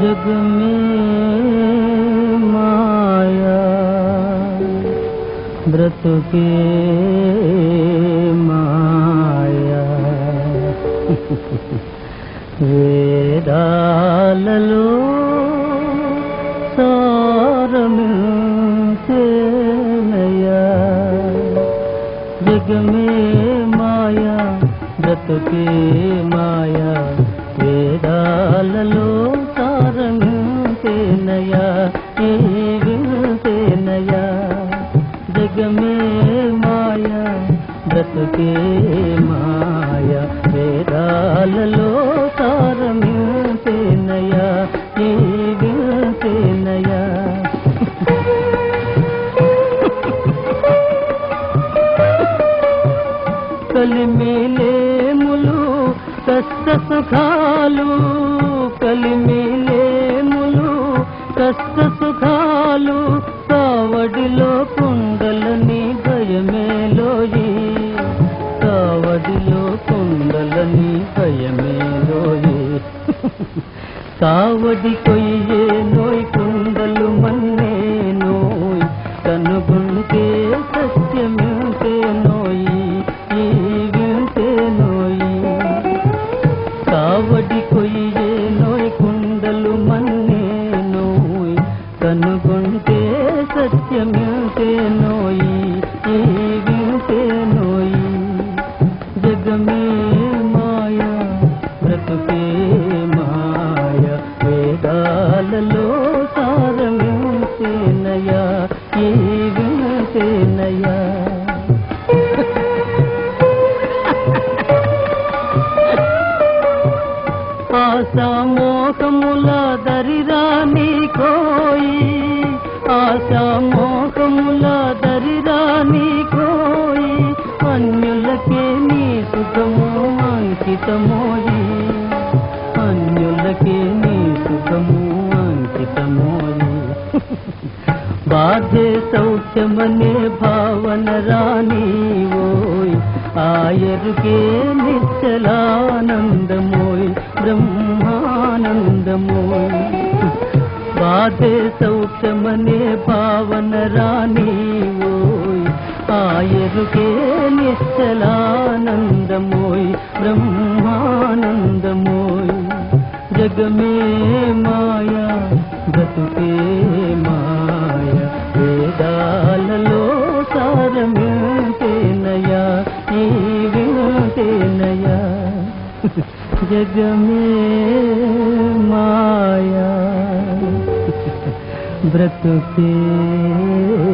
जग में माया व्रत के माया वेदाललो सार मिलते नया जग में माया व्रत के माया वेदाललो వేదాలలో సారమించేనయా ఈ వించేనయా జగ మే మాయా బ్రతుకే మాయా. వేదాలలో సారమించేనయా ఈ వించేనయా కలిమిలేములు కష్ట సుఖాలు కలిమిలే కష్ట సుఖాలు కావడిలో కుండలని భయమేలోయి కావడిలో కుండలని భయమేలోయి కావడి కొయ్యే నోయ్ కుండలు మన్నే నోయ్. కనుగుంటే సత్యమింటే నోయి ఈ వింటే నోయి. కావడి కొయ్యే సత్యమింటే నోయి ఈ నోయి జగమే మాయ బ్రతుకే మాయ వేదాలలో సారమించేనయా ఈ వించేనయా దరిరా నీ కోయి ఆశా ఆశామోహముల దరిరాని కోయి అన్యులకే నీ సుఖము అంకితమోయి. అన్యులకే నీ సుఖము అంకితమోయి. బాధే సౌఖ్యమనే భావన రాణి ఓయ్ ఆయరుకే నిశ్చలానందమోయ్ బ్రహ్మానందమోయ్. బాధే సౌఖ్యమనే భావన రాని ఓయ్. ఆయరుకే నిశ్చలానందమోయ్ బ్రహ్మానందమోయ్. జగమే మాయా బతుకే మాయ. వేదాలలో సారమేనయా ఈ వింటేనయా జగమే మాయా. బ్రతుకే మాయ